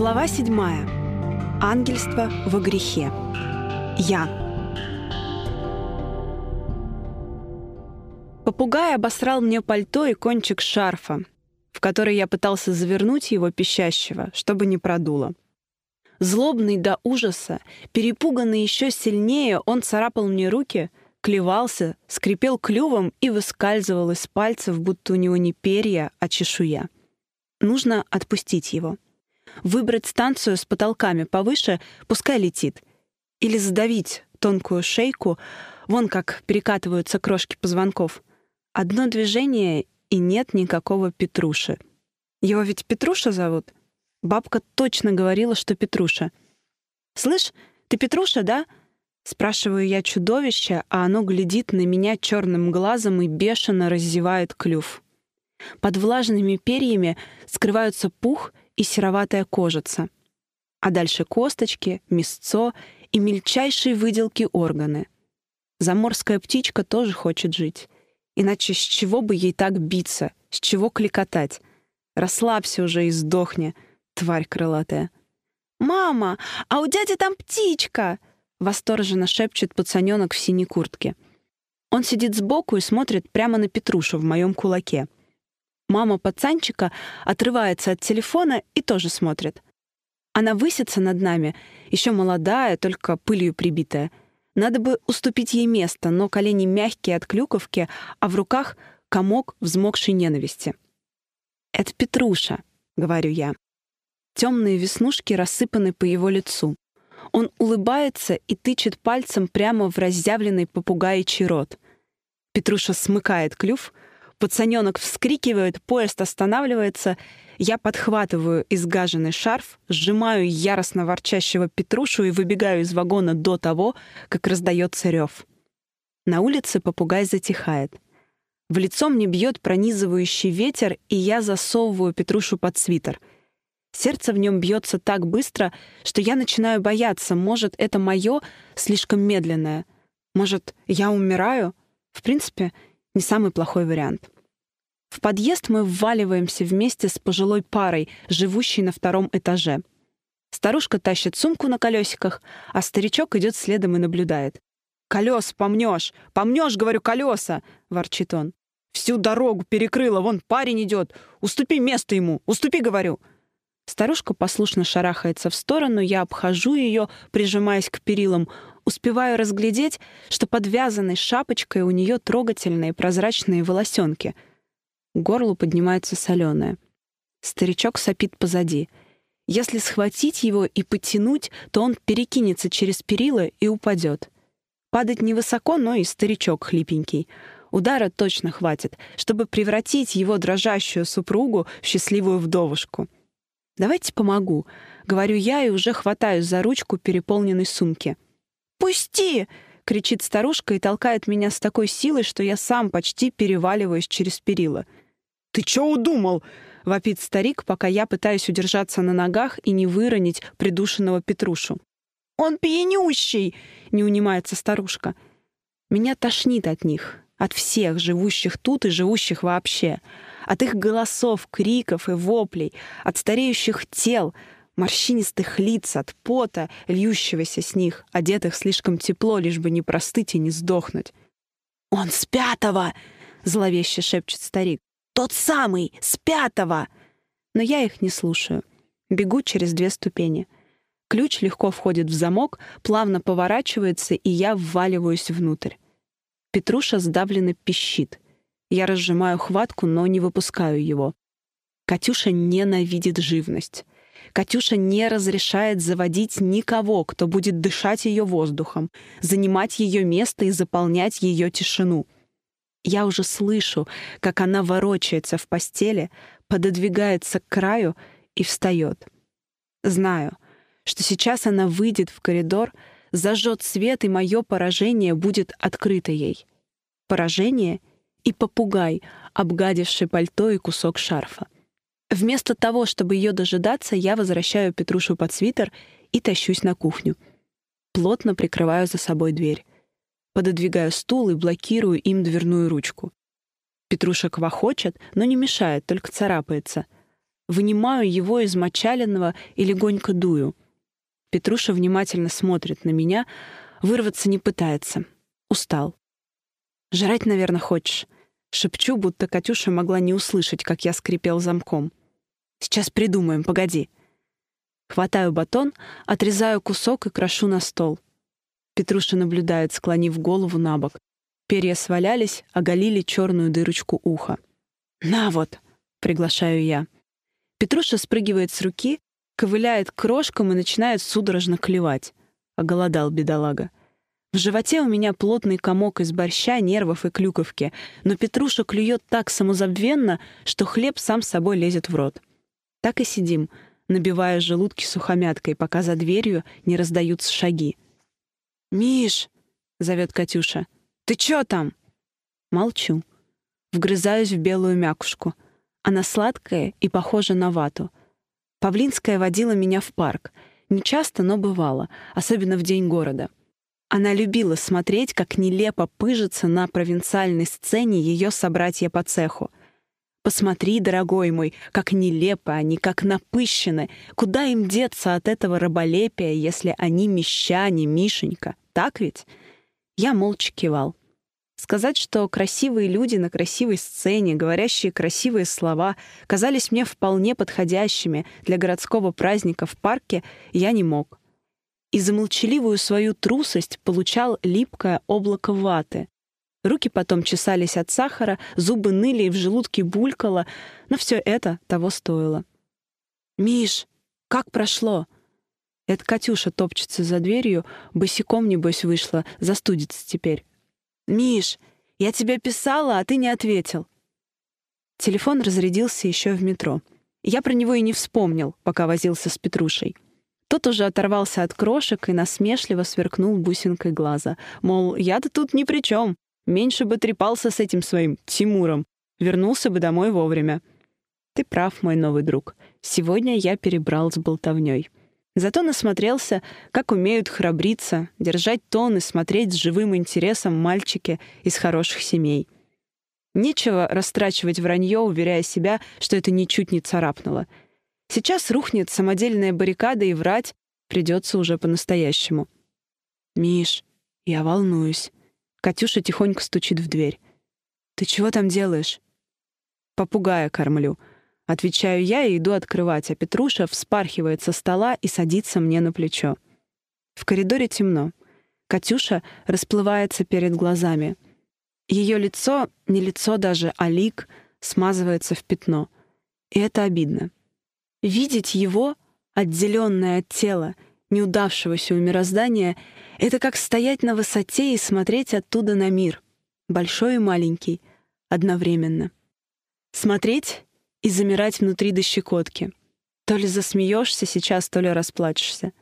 Глава 7. Ангельство во грехе. Я. Попугай обосрал мне пальто и кончик шарфа, в который я пытался завернуть его пищащего, чтобы не продуло. Злобный до ужаса, перепуганный еще сильнее, он царапал мне руки, клевался, скрипел клювом и выскальзывал из пальцев, будто у него не перья, а чешуя. Нужно отпустить его — выбрать станцию с потолками повыше, пускай летит. Или задавить тонкую шейку, вон как перекатываются крошки позвонков. Одно движение, и нет никакого Петруши. Его ведь Петруша зовут? Бабка точно говорила, что Петруша. «Слышь, ты Петруша, да?» Спрашиваю я чудовище, а оно глядит на меня черным глазом и бешено раззевает клюв. Под влажными перьями скрываются пух и сероватая кожица. А дальше косточки, мясцо и мельчайшие выделки органы. Заморская птичка тоже хочет жить. Иначе с чего бы ей так биться, с чего кликотать? Расслабься уже и сдохни, тварь крылатая. «Мама, а у дяди там птичка!» — восторженно шепчет пацаненок в синей куртке. Он сидит сбоку и смотрит прямо на Петрушу в моем кулаке — Мама пацанчика отрывается от телефона и тоже смотрит. Она высится над нами, еще молодая, только пылью прибитая. Надо бы уступить ей место, но колени мягкие от клюковки, а в руках комок взмокшей ненависти. «Это Петруша», — говорю я. Темные веснушки рассыпаны по его лицу. Он улыбается и тычет пальцем прямо в разъявленный попугаичий рот. Петруша смыкает клюв — Пацаненок вскрикивает, поезд останавливается. Я подхватываю изгаженный шарф, сжимаю яростно ворчащего Петрушу и выбегаю из вагона до того, как раздается рев. На улице попугай затихает. В лицо мне бьет пронизывающий ветер, и я засовываю Петрушу под свитер. Сердце в нем бьется так быстро, что я начинаю бояться, может, это мое слишком медленное. Может, я умираю? В принципе, не самый плохой вариант. В подъезд мы вваливаемся вместе с пожилой парой, живущей на втором этаже. Старушка тащит сумку на колесиках, а старичок идет следом и наблюдает. «Колес помнешь! Помнешь, говорю, колеса!» — ворчит он. «Всю дорогу перекрыла, вон парень идет! Уступи место ему! Уступи, говорю!» Старушка послушно шарахается в сторону, я обхожу ее, прижимаясь к перилам — успеваю разглядеть, что подвязанной шапочкой у нее трогательные прозрачные волосенки. Горло поднимается соленое. Старичок сопит позади. Если схватить его и потянуть, то он перекинется через перила и упадет. Падать невысоко, но и старичок хлипенький. Удара точно хватит, чтобы превратить его дрожащую супругу в счастливую вдовушку. «Давайте помогу», — говорю я и уже хватаюсь за ручку переполненной сумки — «Пусти!» — кричит старушка и толкает меня с такой силой, что я сам почти переваливаюсь через перила. «Ты чё удумал?» — вопит старик, пока я пытаюсь удержаться на ногах и не выронить придушенного Петрушу. «Он пьянющий!» — не унимается старушка. Меня тошнит от них, от всех живущих тут и живущих вообще, от их голосов, криков и воплей, от стареющих тел — морщинистых лиц от пота, льющегося с них, одетых слишком тепло, лишь бы не простыть и не сдохнуть. «Он с пятого!» — зловеще шепчет старик. «Тот самый! С пятого!» Но я их не слушаю. Бегу через две ступени. Ключ легко входит в замок, плавно поворачивается, и я вваливаюсь внутрь. Петруша сдавленно пищит. Я разжимаю хватку, но не выпускаю его. Катюша ненавидит живность. Катюша не разрешает заводить никого, кто будет дышать ее воздухом, занимать ее место и заполнять ее тишину. Я уже слышу, как она ворочается в постели, пододвигается к краю и встает. Знаю, что сейчас она выйдет в коридор, зажжет свет, и мое поражение будет открыто ей. Поражение и попугай, обгадивший пальто и кусок шарфа. Вместо того, чтобы ее дожидаться, я возвращаю Петрушу под свитер и тащусь на кухню. Плотно прикрываю за собой дверь. Пододвигаю стул и блокирую им дверную ручку. Петруша квохочет, но не мешает, только царапается. Вынимаю его из мочаленного и легонько дую. Петруша внимательно смотрит на меня, вырваться не пытается. Устал. «Жрать, наверное, хочешь?» Шепчу, будто Катюша могла не услышать, как я скрипел замком. Сейчас придумаем, погоди. Хватаю батон, отрезаю кусок и крошу на стол. Петруша наблюдает, склонив голову на бок. Перья свалялись, оголили черную дырочку уха. «На вот!» — приглашаю я. Петруша спрыгивает с руки, ковыляет к крошкам и начинает судорожно клевать. Оголодал бедолага. В животе у меня плотный комок из борща, нервов и клюковки, но Петруша клюет так самозабвенно, что хлеб сам собой лезет в рот. Так и сидим, набивая желудки сухомяткой, пока за дверью не раздаются шаги. «Миш!» — зовет Катюша. «Ты чё там?» Молчу. Вгрызаюсь в белую мякушку. Она сладкая и похожа на вату. Павлинская водила меня в парк. Не часто, но бывало, особенно в день города. Она любила смотреть, как нелепо пыжится на провинциальной сцене ее собратья по цеху — Посмотри, дорогой мой, как нелепо они, как напыщены. Куда им деться от этого раболепия, если они мещане, Мишенька? Так ведь? Я молча кивал. Сказать, что красивые люди на красивой сцене, говорящие красивые слова, казались мне вполне подходящими для городского праздника в парке, я не мог. И за молчаливую свою трусость получал липкое облако ваты, Руки потом чесались от сахара, зубы ныли и в желудке булькало, но все это того стоило. «Миш, как прошло?» Эта Катюша топчется за дверью, босиком, небось, вышла, застудится теперь. «Миш, я тебе писала, а ты не ответил». Телефон разрядился еще в метро. Я про него и не вспомнил, пока возился с Петрушей. Тот уже оторвался от крошек и насмешливо сверкнул бусинкой глаза. Мол, я-то тут ни при чем. Меньше бы трепался с этим своим Тимуром. Вернулся бы домой вовремя. Ты прав, мой новый друг. Сегодня я перебрал с болтовней. Зато насмотрелся, как умеют храбриться, держать тон и смотреть с живым интересом мальчики из хороших семей. Нечего растрачивать вранье, уверяя себя, что это ничуть не царапнуло. Сейчас рухнет самодельная баррикада, и врать придется уже по-настоящему. «Миш, я волнуюсь». Катюша тихонько стучит в дверь. «Ты чего там делаешь?» «Попугая кормлю», — отвечаю я и иду открывать, а Петруша вспархивает со стола и садится мне на плечо. В коридоре темно. Катюша расплывается перед глазами. Ее лицо, не лицо даже, а лик, смазывается в пятно. И это обидно. Видеть его, отделенное от тела, неудавшегося у мироздания — это как стоять на высоте и смотреть оттуда на мир, большой и маленький, одновременно. Смотреть и замирать внутри до щекотки. То ли засмеешься сейчас, то ли расплачешься.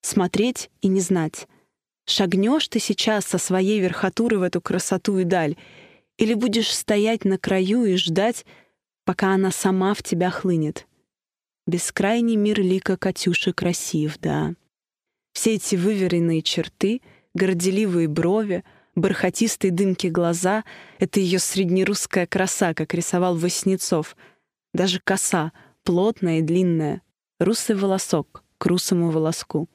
Смотреть и не знать. Шагнешь ты сейчас со своей верхотуры в эту красоту и даль, или будешь стоять на краю и ждать, пока она сама в тебя хлынет. Бескрайний мир лика Катюши красив, да. Все эти выверенные черты, горделивые брови, бархатистые дымки глаза — это ее среднерусская краса, как рисовал Васнецов. Даже коса, плотная и длинная, русый волосок к русому волоску.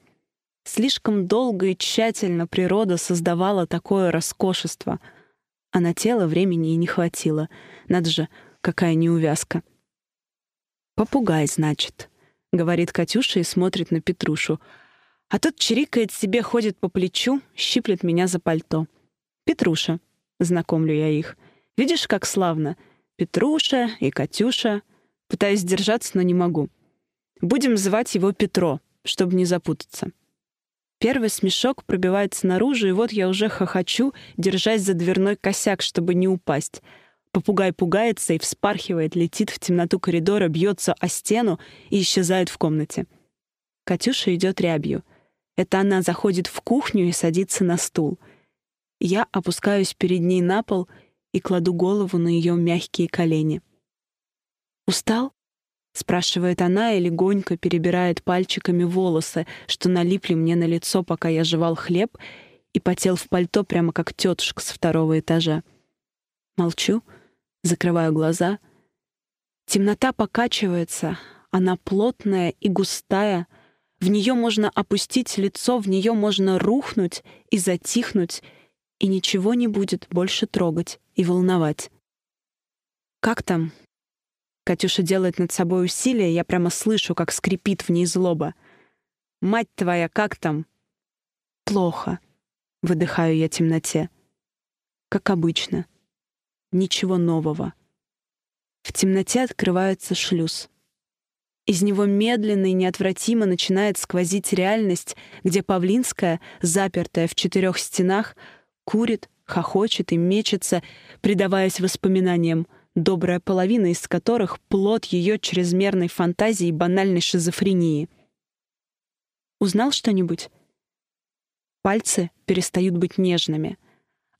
Слишком долго и тщательно природа создавала такое роскошество. А на тело времени и не хватило. Надо же, какая неувязка. «Попугай, значит», — говорит Катюша и смотрит на Петрушу — а тот чирикает себе, ходит по плечу, щиплет меня за пальто. «Петруша», — знакомлю я их. «Видишь, как славно? Петруша и Катюша». Пытаюсь держаться, но не могу. Будем звать его Петро, чтобы не запутаться. Первый смешок пробивается наружу, и вот я уже хохочу, держась за дверной косяк, чтобы не упасть. Попугай пугается и вспархивает, летит в темноту коридора, бьется о стену и исчезает в комнате. Катюша идет рябью — это она заходит в кухню и садится на стул. Я опускаюсь перед ней на пол и кладу голову на ее мягкие колени. «Устал?» — спрашивает она и легонько перебирает пальчиками волосы, что налипли мне на лицо, пока я жевал хлеб и потел в пальто прямо как тетушка с второго этажа. Молчу, закрываю глаза. Темнота покачивается, она плотная и густая — в нее можно опустить лицо, в нее можно рухнуть и затихнуть, и ничего не будет больше трогать и волновать. «Как там?» Катюша делает над собой усилие, я прямо слышу, как скрипит в ней злоба. «Мать твоя, как там?» «Плохо», — выдыхаю я в темноте. «Как обычно. Ничего нового». В темноте открывается шлюз. Из него медленно и неотвратимо начинает сквозить реальность, где Павлинская, запертая в четырех стенах, курит, хохочет и мечется, предаваясь воспоминаниям, добрая половина из которых — плод ее чрезмерной фантазии и банальной шизофрении. «Узнал что-нибудь?» Пальцы перестают быть нежными —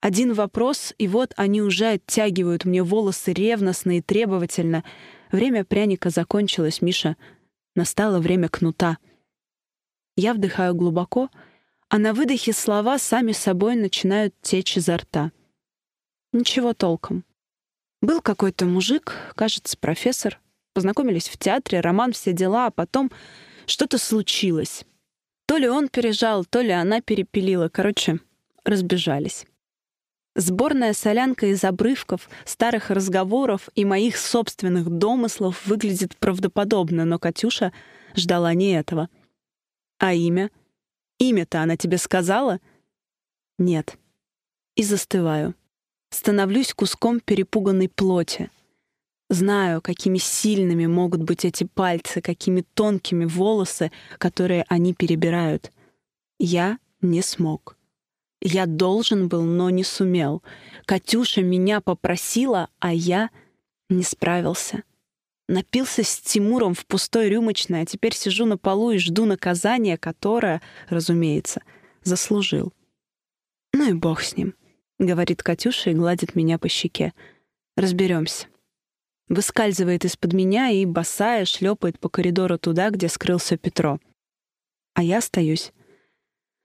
один вопрос, и вот они уже оттягивают мне волосы ревностно и требовательно, Время пряника закончилось, Миша. Настало время кнута. Я вдыхаю глубоко, а на выдохе слова сами собой начинают течь изо рта. Ничего толком. Был какой-то мужик, кажется, профессор. Познакомились в театре, роман, все дела, а потом что-то случилось. То ли он пережал, то ли она перепилила. Короче, разбежались. Сборная солянка из обрывков, старых разговоров и моих собственных домыслов выглядит правдоподобно, но Катюша ждала не этого. А имя? Имя-то она тебе сказала? Нет. И застываю. Становлюсь куском перепуганной плоти. Знаю, какими сильными могут быть эти пальцы, какими тонкими волосы, которые они перебирают. Я не смог. Я должен был, но не сумел. Катюша меня попросила, а я не справился. Напился с Тимуром в пустой рюмочной, а теперь сижу на полу и жду наказания, которое, разумеется, заслужил. «Ну и бог с ним», — говорит Катюша и гладит меня по щеке. «Разберемся». Выскальзывает из-под меня и, босая, шлепает по коридору туда, где скрылся Петро. А я остаюсь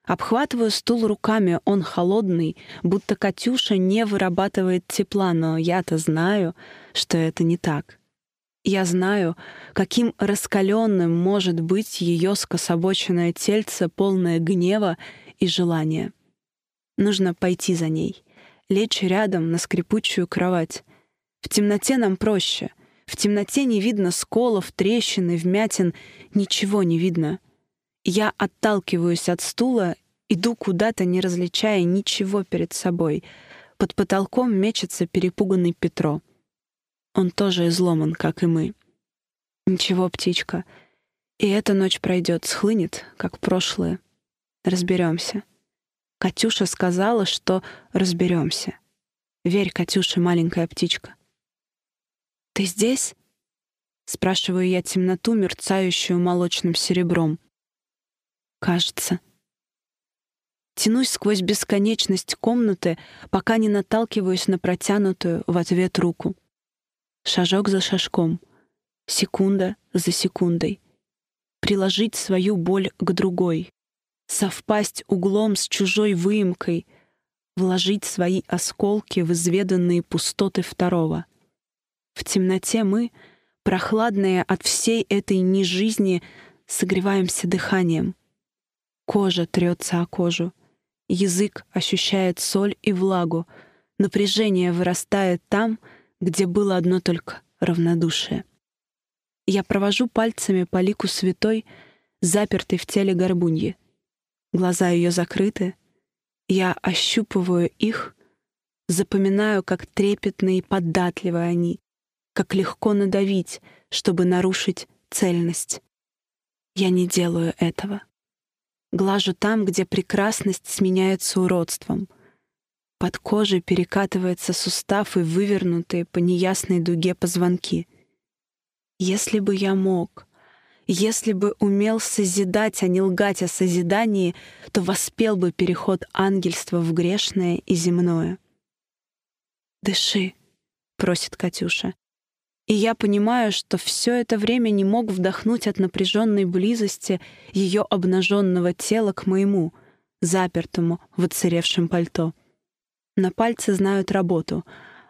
Обхватываю стул руками, он холодный, будто Катюша не вырабатывает тепла, но я-то знаю, что это не так. Я знаю, каким раскаленным может быть ее скособоченное тельце, полное гнева и желания. Нужно пойти за ней, лечь рядом на скрипучую кровать. В темноте нам проще. В темноте не видно сколов, трещин и вмятин, ничего не видно — я отталкиваюсь от стула, иду куда-то, не различая ничего перед собой. Под потолком мечется перепуганный Петро. Он тоже изломан, как и мы. Ничего, птичка. И эта ночь пройдет, схлынет, как прошлое. Разберемся. Катюша сказала, что разберемся. Верь, Катюша, маленькая птичка. Ты здесь? спрашиваю я темноту, мерцающую молочным серебром кажется. Тянусь сквозь бесконечность комнаты, пока не наталкиваюсь на протянутую в ответ руку. Шажок за шажком, секунда за секундой. Приложить свою боль к другой, совпасть углом с чужой выемкой, вложить свои осколки в изведанные пустоты второго. В темноте мы, прохладные от всей этой нежизни, согреваемся дыханием — Кожа трется о кожу. Язык ощущает соль и влагу. Напряжение вырастает там, где было одно только равнодушие. Я провожу пальцами по лику святой, запертой в теле горбуньи. Глаза ее закрыты. Я ощупываю их, запоминаю, как трепетны и податливы они, как легко надавить, чтобы нарушить цельность. Я не делаю этого. Глажу там, где прекрасность сменяется уродством. Под кожей перекатывается сустав и вывернутые по неясной дуге позвонки. Если бы я мог, если бы умел созидать, а не лгать о созидании, то воспел бы переход ангельства в грешное и земное. «Дыши», — просит Катюша. И я понимаю, что все это время не мог вдохнуть от напряженной близости ее обнаженного тела к моему, запертому в оцаревшем пальто. На пальцы знают работу.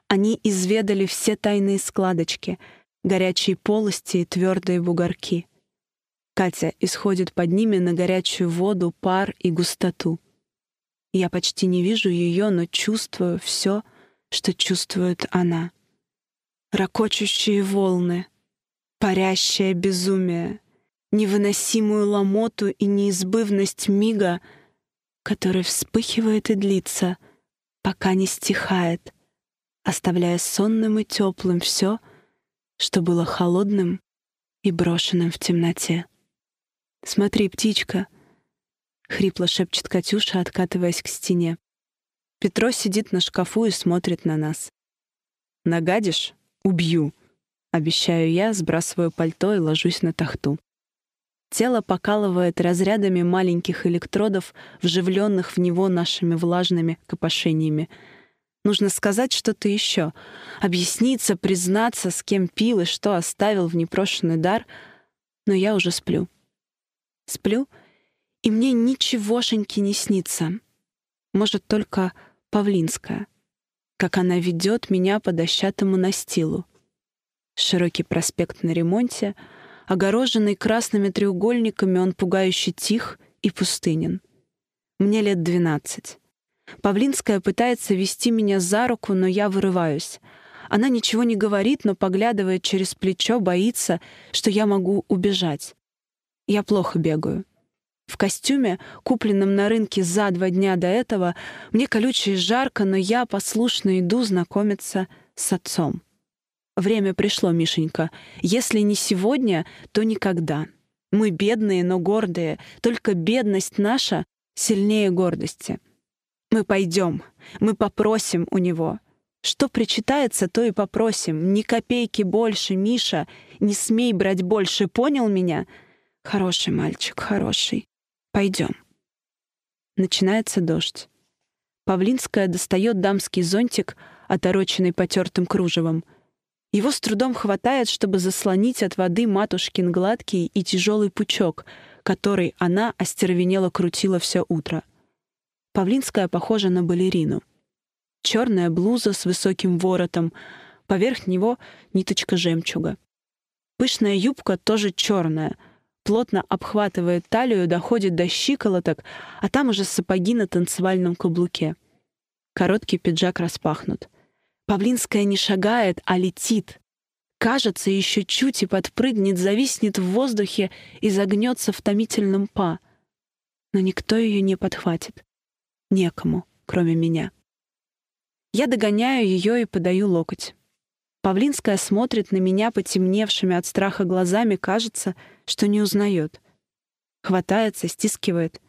Они изведали все тайные складочки, горячие полости и твердые бугорки. Катя исходит под ними на горячую воду, пар и густоту. Я почти не вижу ее, но чувствую все, что чувствует она ракочущие волны, парящее безумие, невыносимую ломоту и неизбывность мига, который вспыхивает и длится, пока не стихает, оставляя сонным и теплым все, что было холодным и брошенным в темноте. «Смотри, птичка!» — хрипло шепчет Катюша, откатываясь к стене. Петро сидит на шкафу и смотрит на нас. «Нагадишь?» Убью. Обещаю я, сбрасываю пальто и ложусь на тахту. Тело покалывает разрядами маленьких электродов, вживленных в него нашими влажными копошениями. Нужно сказать что-то еще. Объясниться, признаться, с кем пил и что оставил в непрошенный дар. Но я уже сплю. Сплю, и мне ничегошеньки не снится. Может, только Павлинская — как она ведет меня по дощатому настилу. Широкий проспект на ремонте, огороженный красными треугольниками, он пугающе тих и пустынен. Мне лет двенадцать. Павлинская пытается вести меня за руку, но я вырываюсь. Она ничего не говорит, но, поглядывает через плечо, боится, что я могу убежать. Я плохо бегаю. В костюме, купленном на рынке за два дня до этого, мне колюче и жарко, но я послушно иду знакомиться с отцом. Время пришло, Мишенька. Если не сегодня, то никогда. Мы бедные, но гордые. Только бедность наша сильнее гордости. Мы пойдем, мы попросим у него. Что причитается, то и попросим. Ни копейки больше, Миша. Не смей брать больше, понял меня?» «Хороший мальчик, хороший. Пойдем. Начинается дождь. Павлинская достает дамский зонтик, отороченный потертым кружевом. Его с трудом хватает, чтобы заслонить от воды матушкин гладкий и тяжелый пучок, который она остервенело крутила все утро. Павлинская похожа на балерину. Черная блуза с высоким воротом, поверх него ниточка жемчуга. Пышная юбка тоже черная — плотно обхватывает талию, доходит до щиколоток, а там уже сапоги на танцевальном каблуке. Короткий пиджак распахнут. Павлинская не шагает, а летит. Кажется, еще чуть и подпрыгнет, зависнет в воздухе и загнется в томительном па. Но никто ее не подхватит. Некому, кроме меня. Я догоняю ее и подаю локоть. Павлинская смотрит на меня потемневшими от страха глазами, кажется — что не узнает. Хватается, стискивает.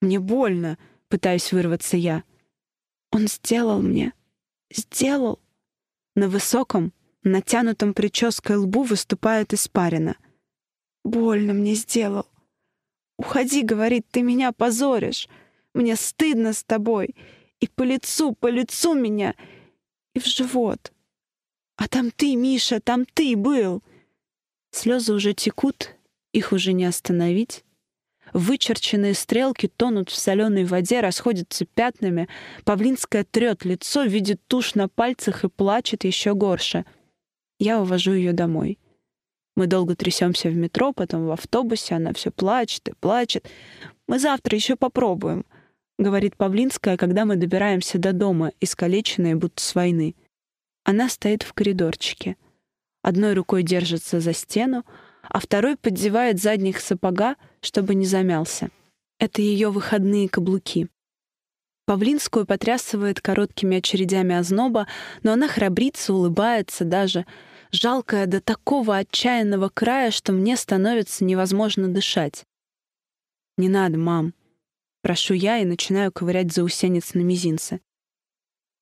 «Мне больно», — пытаюсь вырваться я. «Он сделал мне. Сделал». На высоком, натянутом прической лбу выступает испарина. «Больно мне сделал. Уходи, — говорит, — ты меня позоришь. Мне стыдно с тобой. И по лицу, по лицу меня, и в живот. А там ты, Миша, там ты был». Слезы уже текут, их уже не остановить. Вычерченные стрелки тонут в соленой воде, расходятся пятнами. Павлинская трет лицо, видит тушь на пальцах и плачет еще горше. Я увожу ее домой. Мы долго трясемся в метро, потом в автобусе, она все плачет и плачет. «Мы завтра еще попробуем», — говорит Павлинская, когда мы добираемся до дома, искалеченные будто с войны. Она стоит в коридорчике. Одной рукой держится за стену, а второй поддевает задних сапога, чтобы не замялся. Это ее выходные каблуки. Павлинскую потрясывает короткими очередями озноба, но она храбрится, улыбается даже. Жалкая до такого отчаянного края, что мне становится невозможно дышать. «Не надо, мам», — прошу я и начинаю ковырять заусенец на мизинце.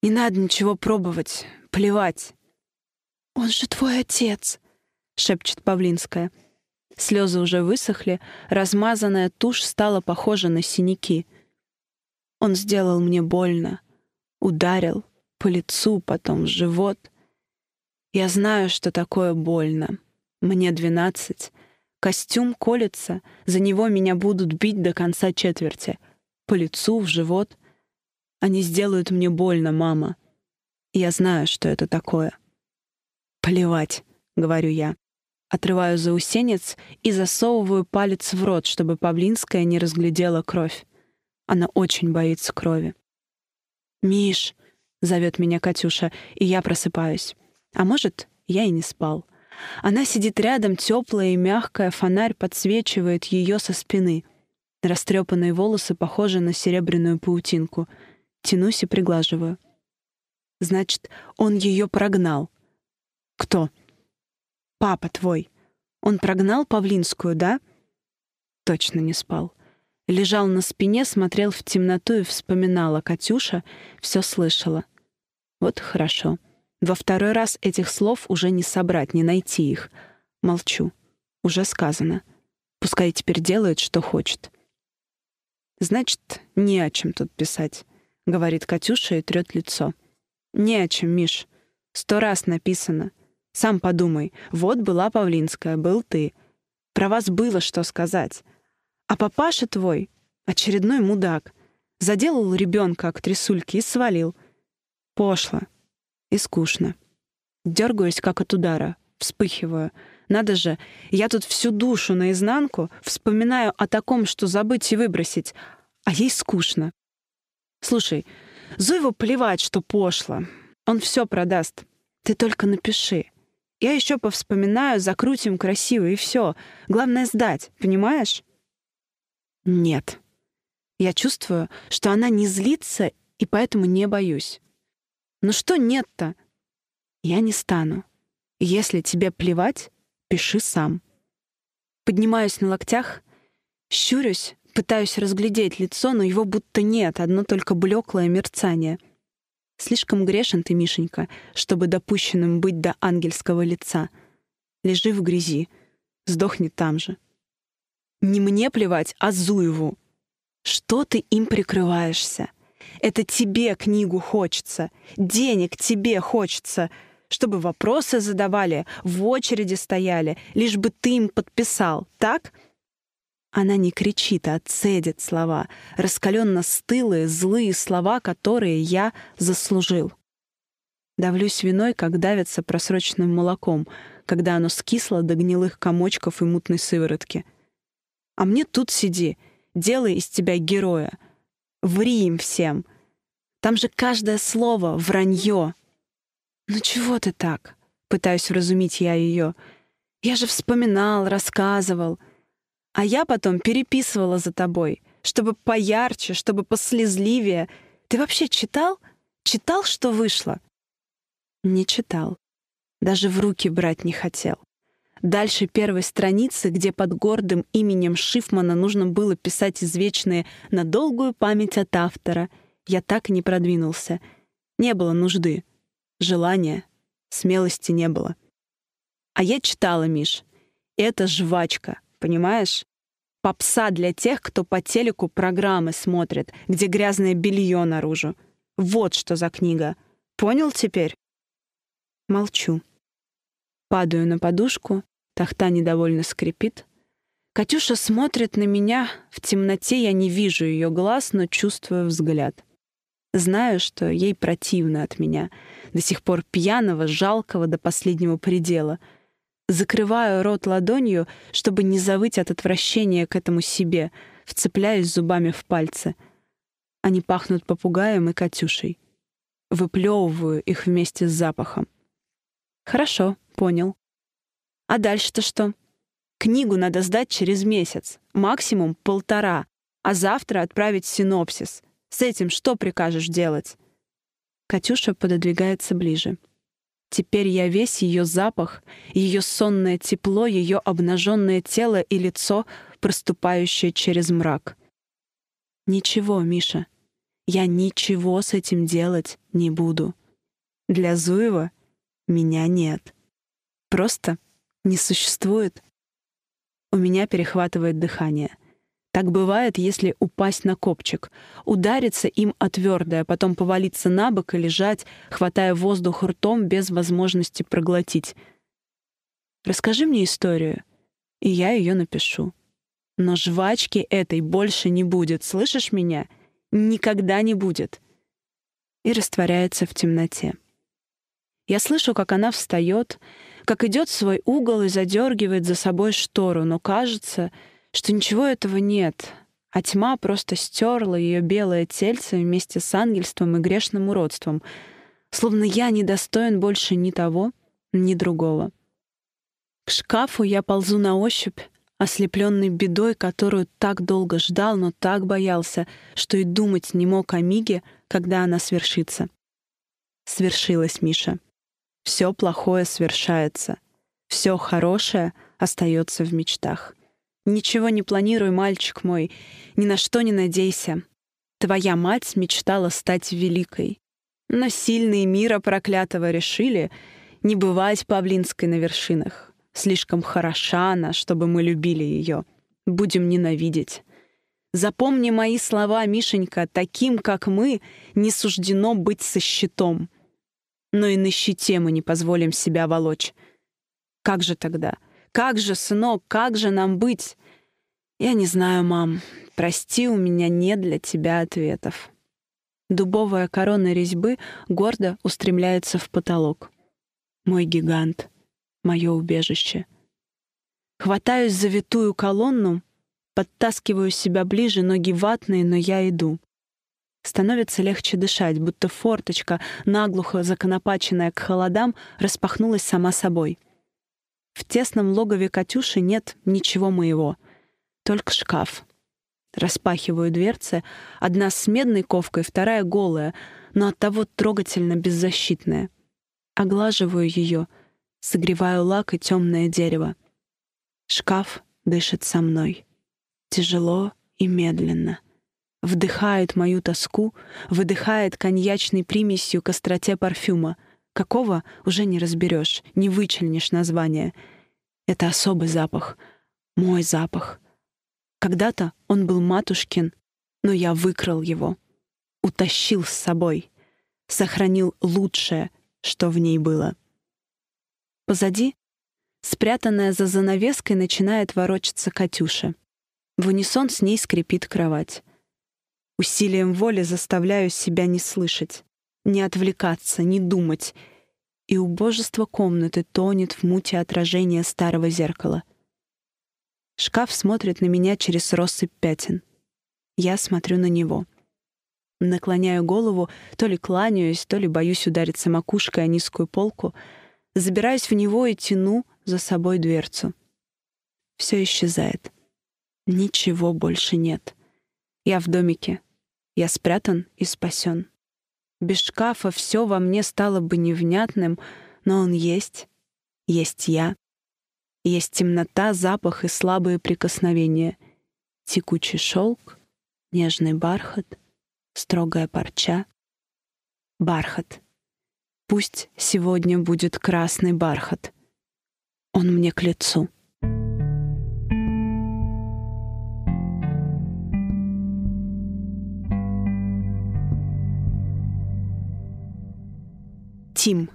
«Не надо ничего пробовать, плевать». «Он же твой отец», — шепчет Павлинская. Слезы уже высохли, размазанная тушь стала похожа на синяки. Он сделал мне больно. Ударил. По лицу, потом в живот. Я знаю, что такое больно. Мне двенадцать. Костюм колется, за него меня будут бить до конца четверти. По лицу, в живот. Они сделают мне больно, мама. Я знаю, что это такое. «Плевать», — говорю я. Отрываю заусенец и засовываю палец в рот, чтобы Павлинская не разглядела кровь. Она очень боится крови. «Миш!» — зовет меня Катюша, и я просыпаюсь. А может, я и не спал. Она сидит рядом, теплая и мягкая, фонарь подсвечивает ее со спины. Растрепанные волосы похожи на серебряную паутинку. Тянусь и приглаживаю. Значит, он ее прогнал. Кто? Папа твой. Он прогнал Павлинскую, да? Точно не спал. Лежал на спине, смотрел в темноту и вспоминала. Катюша все слышала. Вот хорошо. Во второй раз этих слов уже не собрать, не найти их. Молчу. Уже сказано. Пускай теперь делает, что хочет. Значит, не о чем тут писать, говорит Катюша и трет лицо. Не о чем, Миш. Сто раз написано — сам подумай, вот была Павлинская, был ты. Про вас было что сказать. А папаша твой, очередной мудак, заделал ребенка актрисульки и свалил. Пошло и скучно. Дергаюсь, как от удара, вспыхиваю. Надо же, я тут всю душу наизнанку вспоминаю о таком, что забыть и выбросить, а ей скучно. Слушай, Зуеву плевать, что пошло. Он все продаст. Ты только напиши. Я еще повспоминаю, закрутим красиво и все. Главное сдать, понимаешь? Нет. Я чувствую, что она не злится и поэтому не боюсь. Ну что нет-то? Я не стану. Если тебе плевать, пиши сам. Поднимаюсь на локтях, щурюсь, пытаюсь разглядеть лицо, но его будто нет, одно только блеклое мерцание — Слишком грешен ты, Мишенька, чтобы допущенным быть до ангельского лица. Лежи в грязи, сдохни там же. Не мне плевать, а Зуеву. Что ты им прикрываешься? Это тебе книгу хочется, денег тебе хочется, чтобы вопросы задавали, в очереди стояли, лишь бы ты им подписал, так?» Она не кричит, а цедит слова, раскаленно стылые, злые слова, которые я заслужил. Давлюсь виной, как давится просроченным молоком, когда оно скисло до гнилых комочков и мутной сыворотки. А мне тут сиди, делай из тебя героя. Ври им всем. Там же каждое слово — вранье. «Ну чего ты так?» — пытаюсь вразумить я ее. «Я же вспоминал, рассказывал». А я потом переписывала за тобой, чтобы поярче, чтобы послезливее. Ты вообще читал? Читал, что вышло? Не читал. Даже в руки брать не хотел. Дальше первой страницы, где под гордым именем Шифмана нужно было писать извечные «на долгую память от автора», я так не продвинулся. Не было нужды, желания, смелости не было. А я читала, Миш. Это жвачка, понимаешь? Попса для тех, кто по телеку программы смотрит, где грязное белье наружу. Вот что за книга. Понял теперь? Молчу. Падаю на подушку, тахта недовольно скрипит. Катюша смотрит на меня. В темноте я не вижу ее глаз, но чувствую взгляд. Знаю, что ей противно от меня. До сих пор пьяного, жалкого до последнего предела — Закрываю рот ладонью, чтобы не завыть от отвращения к этому себе, вцепляюсь зубами в пальцы. Они пахнут попугаем и Катюшей. Выплевываю их вместе с запахом. Хорошо, понял. А дальше-то что? Книгу надо сдать через месяц, максимум полтора, а завтра отправить синопсис. С этим что прикажешь делать? Катюша пододвигается ближе. Теперь я весь ее запах, ее сонное тепло, ее обнаженное тело и лицо, проступающее через мрак. Ничего, Миша, я ничего с этим делать не буду. Для Зуева меня нет. Просто не существует. У меня перехватывает дыхание. Так бывает, если упасть на копчик, удариться им о твердое, потом повалиться на бок и лежать, хватая воздух ртом без возможности проглотить. Расскажи мне историю, и я ее напишу. Но жвачки этой больше не будет, слышишь меня? Никогда не будет. И растворяется в темноте. Я слышу, как она встает, как идет в свой угол и задергивает за собой штору, но кажется, что ничего этого нет, а тьма просто стерла ее белое тельце вместе с ангельством и грешным уродством, словно я не достоин больше ни того, ни другого. К шкафу я ползу на ощупь, ослепленный бедой, которую так долго ждал, но так боялся, что и думать не мог о миге, когда она свершится. Свершилось, Миша. Все плохое свершается. Все хорошее остается в мечтах. Ничего не планируй, мальчик мой, ни на что не надейся. Твоя мать мечтала стать великой. Но сильные мира проклятого решили не бывать Павлинской на вершинах. Слишком хороша она, чтобы мы любили ее. Будем ненавидеть. Запомни мои слова, Мишенька, таким, как мы, не суждено быть со щитом. Но и на щите мы не позволим себя волочь. Как же тогда?» Как же, сынок, как же нам быть? Я не знаю, мам. Прости, у меня нет для тебя ответов. Дубовая корона резьбы гордо устремляется в потолок. Мой гигант, мое убежище. Хватаюсь за витую колонну, подтаскиваю себя ближе, ноги ватные, но я иду. Становится легче дышать, будто форточка, наглухо законопаченная к холодам, распахнулась сама собой — в тесном логове Катюши нет ничего моего, только шкаф. Распахиваю дверцы, одна с медной ковкой, вторая голая, но оттого трогательно беззащитная. Оглаживаю ее, согреваю лак и темное дерево. Шкаф дышит со мной. Тяжело и медленно. Вдыхает мою тоску, выдыхает коньячной примесью к остроте парфюма — какого уже не разберешь, не вычленишь название. Это особый запах, мой запах. Когда-то он был матушкин, но я выкрал его, утащил с собой, сохранил лучшее, что в ней было. Позади, спрятанная за занавеской, начинает ворочаться Катюша. В унисон с ней скрипит кровать. Усилием воли заставляю себя не слышать не отвлекаться, не думать. И убожество комнаты тонет в муте отражения старого зеркала. Шкаф смотрит на меня через россыпь пятен. Я смотрю на него. Наклоняю голову, то ли кланяюсь, то ли боюсь удариться макушкой о низкую полку, забираюсь в него и тяну за собой дверцу. Все исчезает. Ничего больше нет. Я в домике. Я спрятан и спасен. Без шкафа все во мне стало бы невнятным, но он есть. Есть я. Есть темнота, запах и слабые прикосновения. Текучий шелк, нежный бархат, строгая парча. Бархат. Пусть сегодня будет красный бархат. Он мне к лицу. Тим.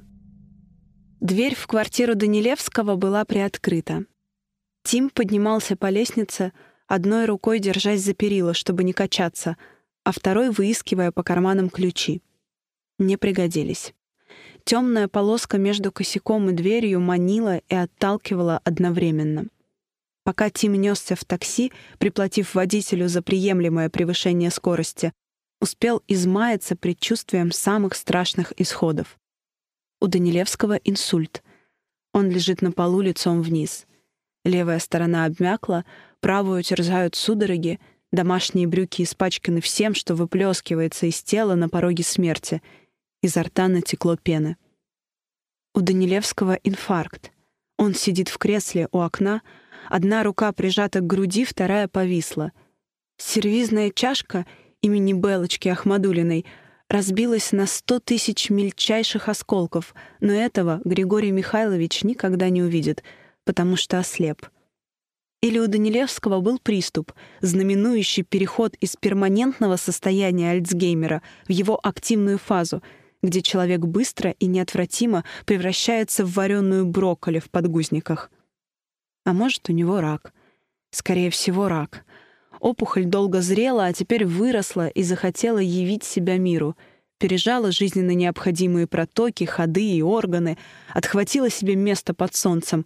Дверь в квартиру Данилевского была приоткрыта. Тим поднимался по лестнице, одной рукой держась за перила, чтобы не качаться, а второй выискивая по карманам ключи. Не пригодились. Темная полоска между косяком и дверью манила и отталкивала одновременно. Пока Тим несся в такси, приплатив водителю за приемлемое превышение скорости, успел измаяться предчувствием самых страшных исходов. У Данилевского инсульт. Он лежит на полу лицом вниз. Левая сторона обмякла, правую терзают судороги, домашние брюки испачканы всем, что выплескивается из тела на пороге смерти. Изо рта натекло пены. У Данилевского инфаркт. Он сидит в кресле у окна, одна рука прижата к груди, вторая повисла. Сервизная чашка имени Белочки Ахмадулиной — разбилась на сто тысяч мельчайших осколков, но этого Григорий Михайлович никогда не увидит, потому что ослеп. Или у Данилевского был приступ, знаменующий переход из перманентного состояния Альцгеймера в его активную фазу, где человек быстро и неотвратимо превращается в вареную брокколи в подгузниках. А может, у него рак. Скорее всего, рак — Опухоль долго зрела, а теперь выросла и захотела явить себя миру. Пережала жизненно необходимые протоки, ходы и органы, отхватила себе место под солнцем.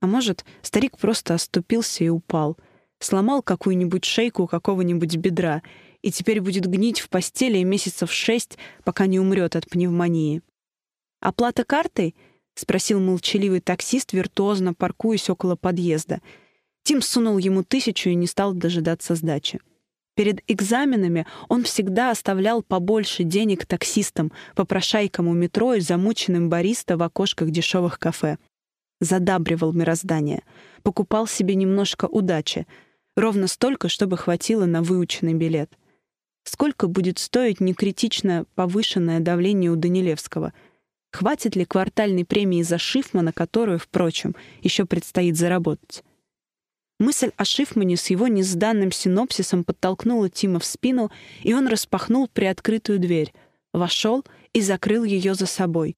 А может, старик просто оступился и упал. Сломал какую-нибудь шейку какого-нибудь бедра и теперь будет гнить в постели месяцев шесть, пока не умрет от пневмонии. «Оплата картой?» — спросил молчаливый таксист, виртуозно паркуясь около подъезда — Тим сунул ему тысячу и не стал дожидаться сдачи. Перед экзаменами он всегда оставлял побольше денег таксистам, попрошайкам у метро и замученным бариста в окошках дешевых кафе. Задабривал мироздание. Покупал себе немножко удачи. Ровно столько, чтобы хватило на выученный билет. Сколько будет стоить некритично повышенное давление у Данилевского? Хватит ли квартальной премии за Шифмана, которую, впрочем, еще предстоит заработать? Мысль о Шифмане с его несданным синопсисом подтолкнула Тима в спину, и он распахнул приоткрытую дверь, вошел и закрыл ее за собой,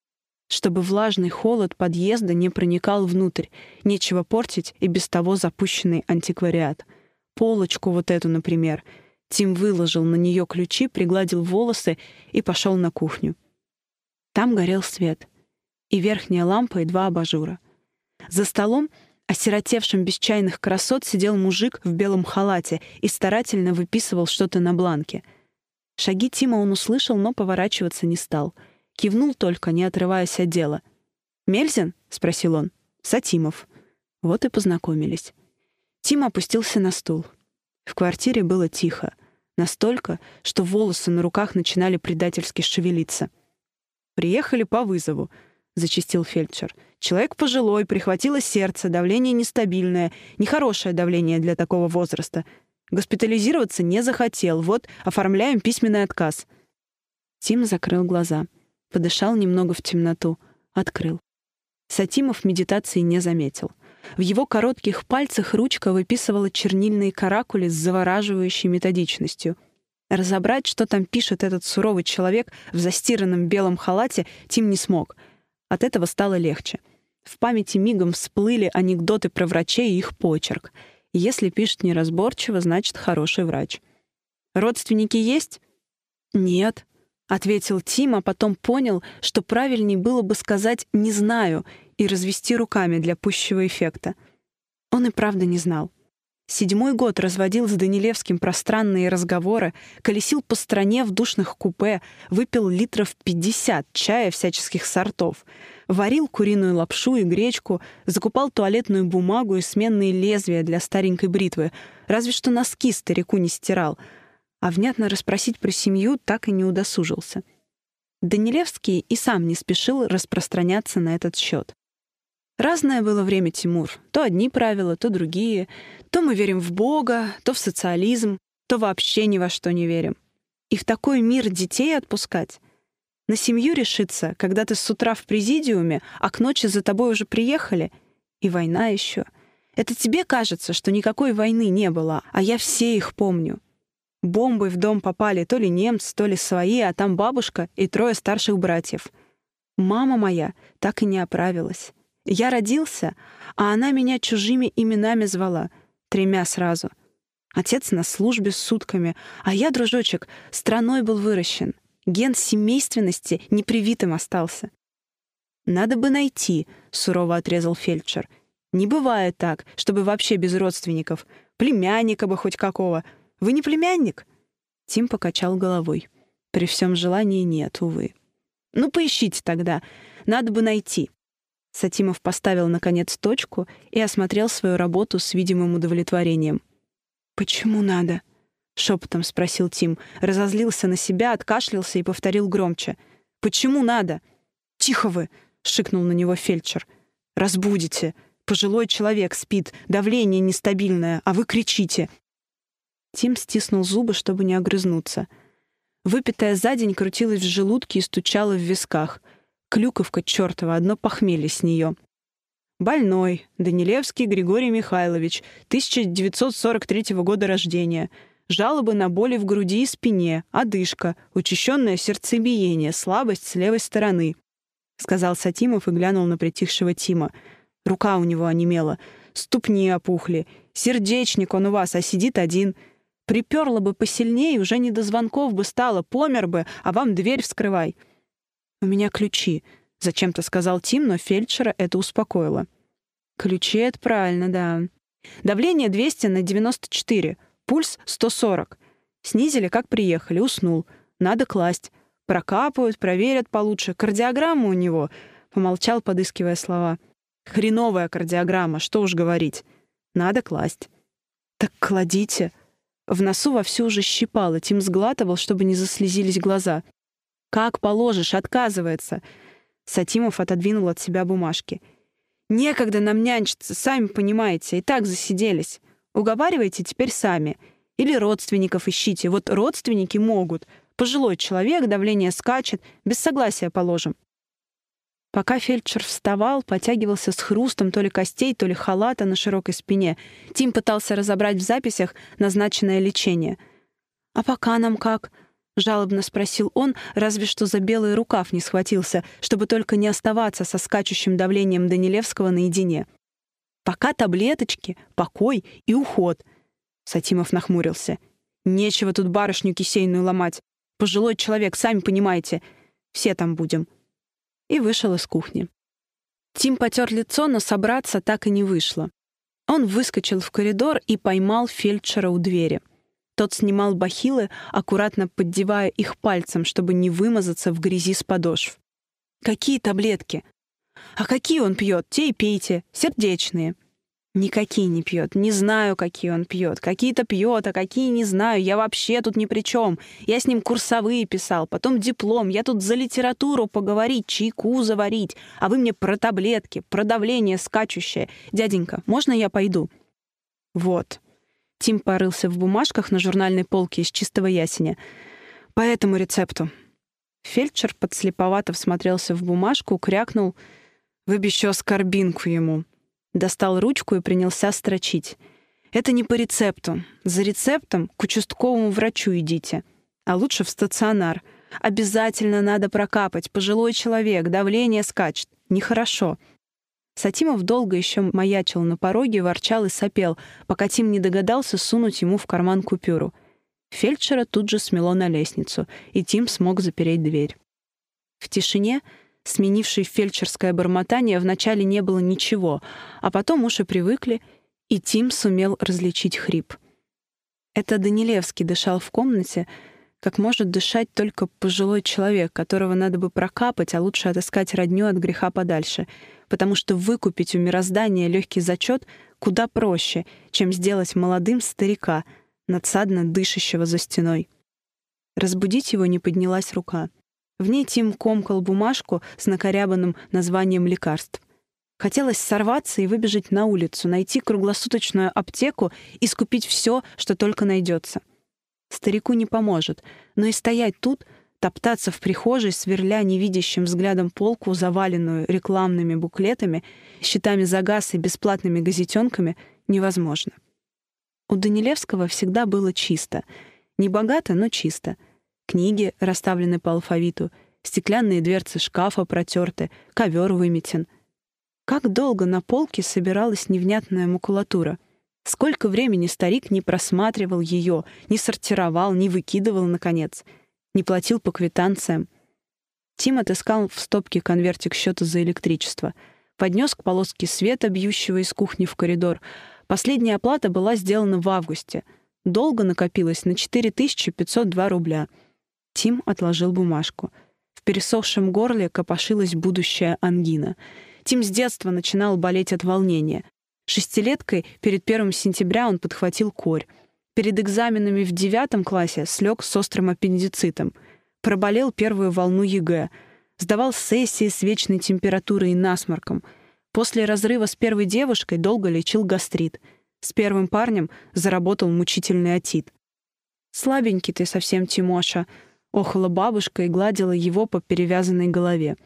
чтобы влажный холод подъезда не проникал внутрь, нечего портить и без того запущенный антиквариат. Полочку вот эту, например. Тим выложил на нее ключи, пригладил волосы и пошел на кухню. Там горел свет. И верхняя лампа, и два абажура. За столом — Осиротевшим бесчайных красот сидел мужик в белом халате и старательно выписывал что-то на бланке. Шаги Тима он услышал, но поворачиваться не стал. Кивнул только, не отрываясь от дела. «Мельзин?» — спросил он. «Сатимов». Вот и познакомились. Тим опустился на стул. В квартире было тихо. Настолько, что волосы на руках начинали предательски шевелиться. «Приехали по вызову», — зачистил фельдшер. «Человек пожилой, прихватило сердце, давление нестабильное, нехорошее давление для такого возраста. Госпитализироваться не захотел. Вот, оформляем письменный отказ». Тим закрыл глаза. Подышал немного в темноту. Открыл. Сатимов медитации не заметил. В его коротких пальцах ручка выписывала чернильные каракули с завораживающей методичностью. Разобрать, что там пишет этот суровый человек в застиранном белом халате, Тим не смог — от этого стало легче. В памяти мигом всплыли анекдоты про врачей и их почерк. Если пишет неразборчиво, значит, хороший врач. «Родственники есть?» «Нет», — ответил Тим, а потом понял, что правильней было бы сказать «не знаю» и развести руками для пущего эффекта. Он и правда не знал. Седьмой год разводил с Данилевским пространные разговоры, колесил по стране в душных купе, выпил литров 50 чая всяческих сортов, варил куриную лапшу и гречку, закупал туалетную бумагу и сменные лезвия для старенькой бритвы, разве что носки старику не стирал, а внятно расспросить про семью так и не удосужился. Данилевский и сам не спешил распространяться на этот счет. Разное было время Тимур. То одни правила, то другие. То мы верим в Бога, то в социализм, то вообще ни во что не верим. И в такой мир детей отпускать? На семью решиться, когда ты с утра в президиуме, а к ночи за тобой уже приехали? И война еще. Это тебе кажется, что никакой войны не было, а я все их помню. Бомбы в дом попали то ли немцы, то ли свои, а там бабушка и трое старших братьев. Мама моя так и не оправилась. Я родился, а она меня чужими именами звала, тремя сразу. Отец на службе с сутками, а я, дружочек, страной был выращен. Ген семейственности непривитым остался. «Надо бы найти», — сурово отрезал фельдшер. «Не бывает так, чтобы вообще без родственников. Племянника бы хоть какого. Вы не племянник?» Тим покачал головой. «При всем желании нет, увы». «Ну, поищите тогда. Надо бы найти. Сатимов поставил, наконец, точку и осмотрел свою работу с видимым удовлетворением. «Почему надо?» — шепотом спросил Тим. Разозлился на себя, откашлялся и повторил громче. «Почему надо?» «Тихо вы!» — шикнул на него фельдшер. «Разбудите! Пожилой человек спит, давление нестабильное, а вы кричите!» Тим стиснул зубы, чтобы не огрызнуться. Выпитая за день крутилась в желудке и стучала в висках — Клюковка чертова, одно похмелье с нее. Больной. Данилевский Григорий Михайлович, 1943 года рождения. Жалобы на боли в груди и спине, одышка, учащенное сердцебиение, слабость с левой стороны. Сказал Сатимов и глянул на притихшего Тима. Рука у него онемела, ступни опухли. Сердечник он у вас, а сидит один. Приперло бы посильнее, уже не до звонков бы стало, помер бы, а вам дверь вскрывай. «У меня ключи», — зачем-то сказал Тим, но фельдшера это успокоило. «Ключи — это правильно, да». Давление 200 на 94, пульс 140. Снизили, как приехали, уснул. Надо класть. Прокапают, проверят получше. Кардиограмма у него. Помолчал, подыскивая слова. Хреновая кардиограмма, что уж говорить. Надо класть. Так кладите. В носу вовсю уже щипало. Тим сглатывал, чтобы не заслезились глаза. Как положишь? Отказывается. Сатимов отодвинул от себя бумажки. Некогда нам нянчиться, сами понимаете, и так засиделись. Уговаривайте теперь сами. Или родственников ищите. Вот родственники могут. Пожилой человек, давление скачет, без согласия положим. Пока фельдшер вставал, потягивался с хрустом то ли костей, то ли халата на широкой спине. Тим пытался разобрать в записях назначенное лечение. «А пока нам как? — жалобно спросил он, разве что за белый рукав не схватился, чтобы только не оставаться со скачущим давлением Данилевского наедине. «Пока таблеточки, покой и уход», — Сатимов нахмурился. «Нечего тут барышню кисейную ломать. Пожилой человек, сами понимаете. Все там будем». И вышел из кухни. Тим потёр лицо, но собраться так и не вышло. Он выскочил в коридор и поймал фельдшера у двери — тот снимал бахилы, аккуратно поддевая их пальцем, чтобы не вымазаться в грязи с подошв. «Какие таблетки?» «А какие он пьет? Те и пейте. Сердечные». «Никакие не пьет. Не знаю, какие он пьет. Какие-то пьет, а какие не знаю. Я вообще тут ни при чем. Я с ним курсовые писал, потом диплом. Я тут за литературу поговорить, чайку заварить. А вы мне про таблетки, про давление скачущее. Дяденька, можно я пойду?» «Вот», Тим порылся в бумажках на журнальной полке из чистого ясеня. «По этому рецепту». Фельдшер подслеповато всмотрелся в бумажку, крякнул. «Вы бы еще ему». Достал ручку и принялся строчить. «Это не по рецепту. За рецептом к участковому врачу идите. А лучше в стационар. Обязательно надо прокапать. Пожилой человек, давление скачет. Нехорошо». Сатимов долго еще маячил на пороге, ворчал и сопел, пока Тим не догадался сунуть ему в карман купюру. Фельдшера тут же смело на лестницу, и Тим смог запереть дверь. В тишине, сменившей фельдшерское бормотание, вначале не было ничего, а потом уши привыкли, и Тим сумел различить хрип. Это Данилевский дышал в комнате, как может дышать только пожилой человек, которого надо бы прокапать, а лучше отыскать родню от греха подальше, потому что выкупить у мироздания легкий зачет куда проще, чем сделать молодым старика, надсадно дышащего за стеной. Разбудить его не поднялась рука. В ней Тим комкал бумажку с накорябанным названием лекарств. Хотелось сорваться и выбежать на улицу, найти круглосуточную аптеку и скупить все, что только найдется — старику не поможет, но и стоять тут, топтаться в прихожей, сверля невидящим взглядом полку, заваленную рекламными буклетами, счетами за газ и бесплатными газетенками, невозможно. У Данилевского всегда было чисто. Не богато, но чисто. Книги расставлены по алфавиту, стеклянные дверцы шкафа протерты, ковер выметен. Как долго на полке собиралась невнятная макулатура. Сколько времени старик не просматривал ее, не сортировал, не выкидывал, наконец, не платил по квитанциям. Тим отыскал в стопке конвертик счета за электричество, поднес к полоске света, бьющего из кухни в коридор. Последняя оплата была сделана в августе. Долго накопилось на 4502 рубля. Тим отложил бумажку. В пересохшем горле копошилась будущая ангина. Тим с детства начинал болеть от волнения. Шестилеткой перед первым сентября он подхватил корь. Перед экзаменами в девятом классе слег с острым аппендицитом. Проболел первую волну ЕГЭ. Сдавал сессии с вечной температурой и насморком. После разрыва с первой девушкой долго лечил гастрит. С первым парнем заработал мучительный отит. «Слабенький ты совсем, Тимоша», — охала бабушка и гладила его по перевязанной голове.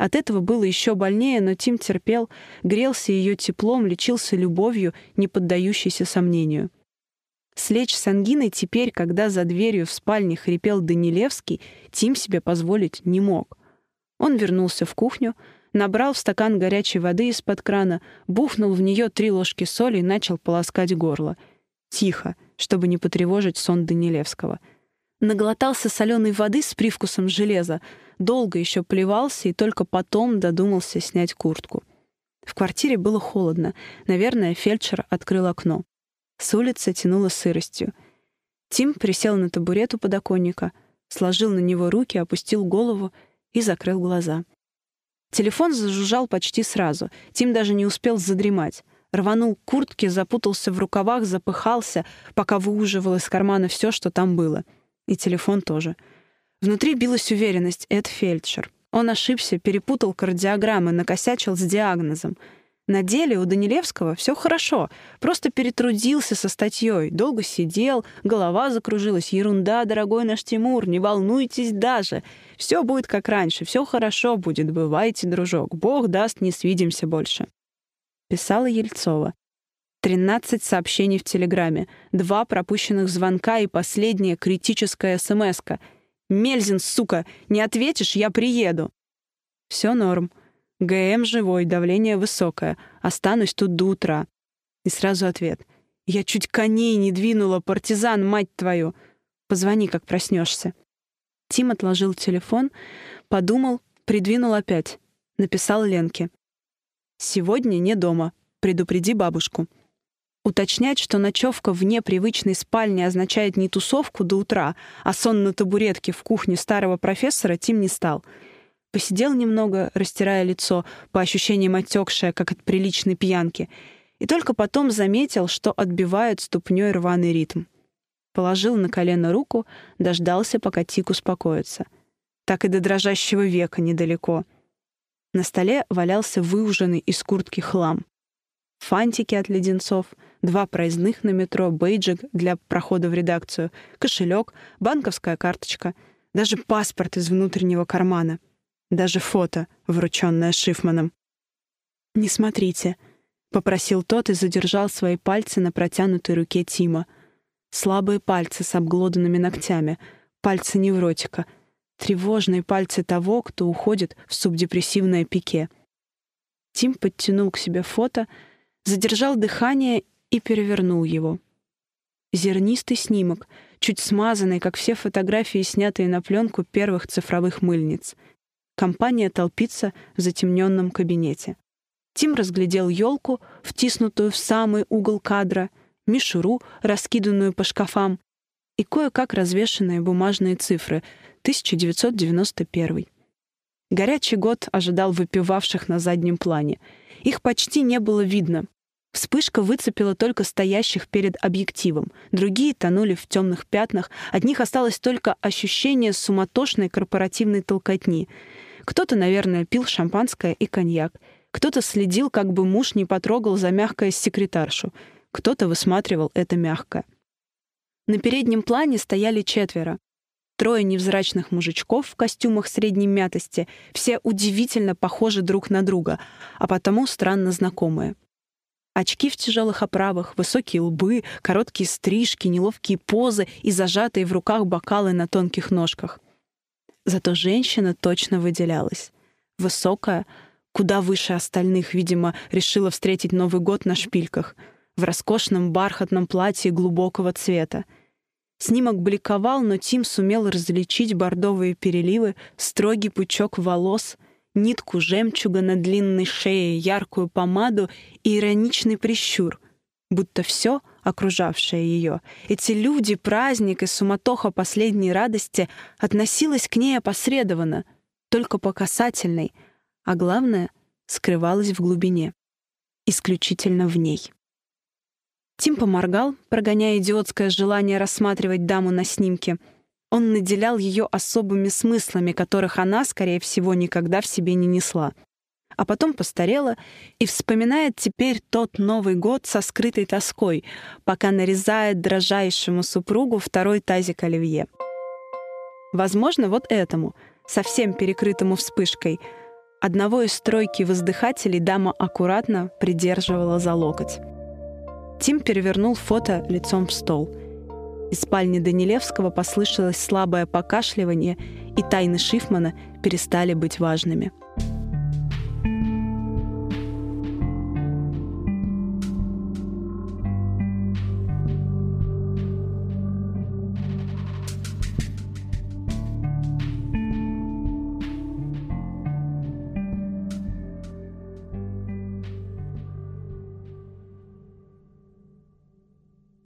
От этого было еще больнее, но Тим терпел, грелся ее теплом, лечился любовью, не поддающейся сомнению. Слечь с ангиной теперь, когда за дверью в спальне хрипел Данилевский, Тим себе позволить не мог. Он вернулся в кухню, набрал в стакан горячей воды из-под крана, бухнул в нее три ложки соли и начал полоскать горло. Тихо, чтобы не потревожить сон Данилевского. Наглотался соленой воды с привкусом железа, долго еще плевался и только потом додумался снять куртку. В квартире было холодно. Наверное, фельдшер открыл окно. С улицы тянуло сыростью. Тим присел на табурет у подоконника, сложил на него руки, опустил голову и закрыл глаза. Телефон зажужжал почти сразу. Тим даже не успел задремать. Рванул к куртке, запутался в рукавах, запыхался, пока выуживал из кармана все, что там было. И телефон тоже — Внутри билась уверенность, это фельдшер. Он ошибся, перепутал кардиограммы, накосячил с диагнозом. На деле у Данилевского все хорошо, просто перетрудился со статьей, долго сидел, голова закружилась, ерунда, дорогой наш Тимур, не волнуйтесь даже. Все будет как раньше, все хорошо будет, бывайте, дружок, Бог даст, не свидимся больше. Писала Ельцова. 13 сообщений в Телеграме, два пропущенных звонка и последняя критическая смс -ка — Мельзин, сука, не ответишь, я приеду. Все норм. ГМ живой, давление высокое. Останусь тут до утра. И сразу ответ. Я чуть коней не двинула, партизан, мать твою. Позвони, как проснешься. Тим отложил телефон, подумал, придвинул опять. Написал Ленке. «Сегодня не дома. Предупреди бабушку» уточнять, что ночевка вне привычной спальни означает не тусовку до утра, а сон на табуретке в кухне старого профессора Тим не стал. Посидел немного, растирая лицо, по ощущениям отекшее, как от приличной пьянки, и только потом заметил, что отбивает ступней рваный ритм. Положил на колено руку, дождался, пока Тик успокоится. Так и до дрожащего века недалеко. На столе валялся выуженный из куртки хлам. Фантики от леденцов — два проездных на метро, бейджик для прохода в редакцию, кошелек, банковская карточка, даже паспорт из внутреннего кармана, даже фото, врученное Шифманом. «Не смотрите», — попросил тот и задержал свои пальцы на протянутой руке Тима. Слабые пальцы с обглоданными ногтями, пальцы невротика, тревожные пальцы того, кто уходит в субдепрессивное пике. Тим подтянул к себе фото, задержал дыхание и перевернул его. Зернистый снимок, чуть смазанный, как все фотографии, снятые на пленку первых цифровых мыльниц. Компания толпится в затемненном кабинете. Тим разглядел елку, втиснутую в самый угол кадра, мишуру, раскиданную по шкафам, и кое-как развешенные бумажные цифры 1991. Горячий год ожидал выпивавших на заднем плане. Их почти не было видно, Вспышка выцепила только стоящих перед объективом. Другие тонули в темных пятнах. От них осталось только ощущение суматошной корпоративной толкотни. Кто-то, наверное, пил шампанское и коньяк. Кто-то следил, как бы муж не потрогал за мягкое секретаршу. Кто-то высматривал это мягкое. На переднем плане стояли четверо. Трое невзрачных мужичков в костюмах средней мятости, все удивительно похожи друг на друга, а потому странно знакомые — Очки в тяжелых оправах, высокие лбы, короткие стрижки, неловкие позы и зажатые в руках бокалы на тонких ножках. Зато женщина точно выделялась. Высокая, куда выше остальных, видимо, решила встретить Новый год на шпильках, в роскошном бархатном платье глубокого цвета. Снимок бликовал, но Тим сумел различить бордовые переливы, строгий пучок волос — нитку жемчуга на длинной шее, яркую помаду и ироничный прищур, будто все, окружавшее ее, эти люди, праздник и суматоха последней радости относилась к ней опосредованно, только по касательной, а главное, скрывалась в глубине, исключительно в ней. Тим поморгал, прогоняя идиотское желание рассматривать даму на снимке — он наделял ее особыми смыслами, которых она, скорее всего, никогда в себе не несла. А потом постарела и вспоминает теперь тот Новый год со скрытой тоской, пока нарезает дрожайшему супругу второй тазик оливье. Возможно, вот этому, совсем перекрытому вспышкой, одного из стройки воздыхателей дама аккуратно придерживала за локоть. Тим перевернул фото лицом в стол — из спальни Данилевского послышалось слабое покашливание, и тайны Шифмана перестали быть важными.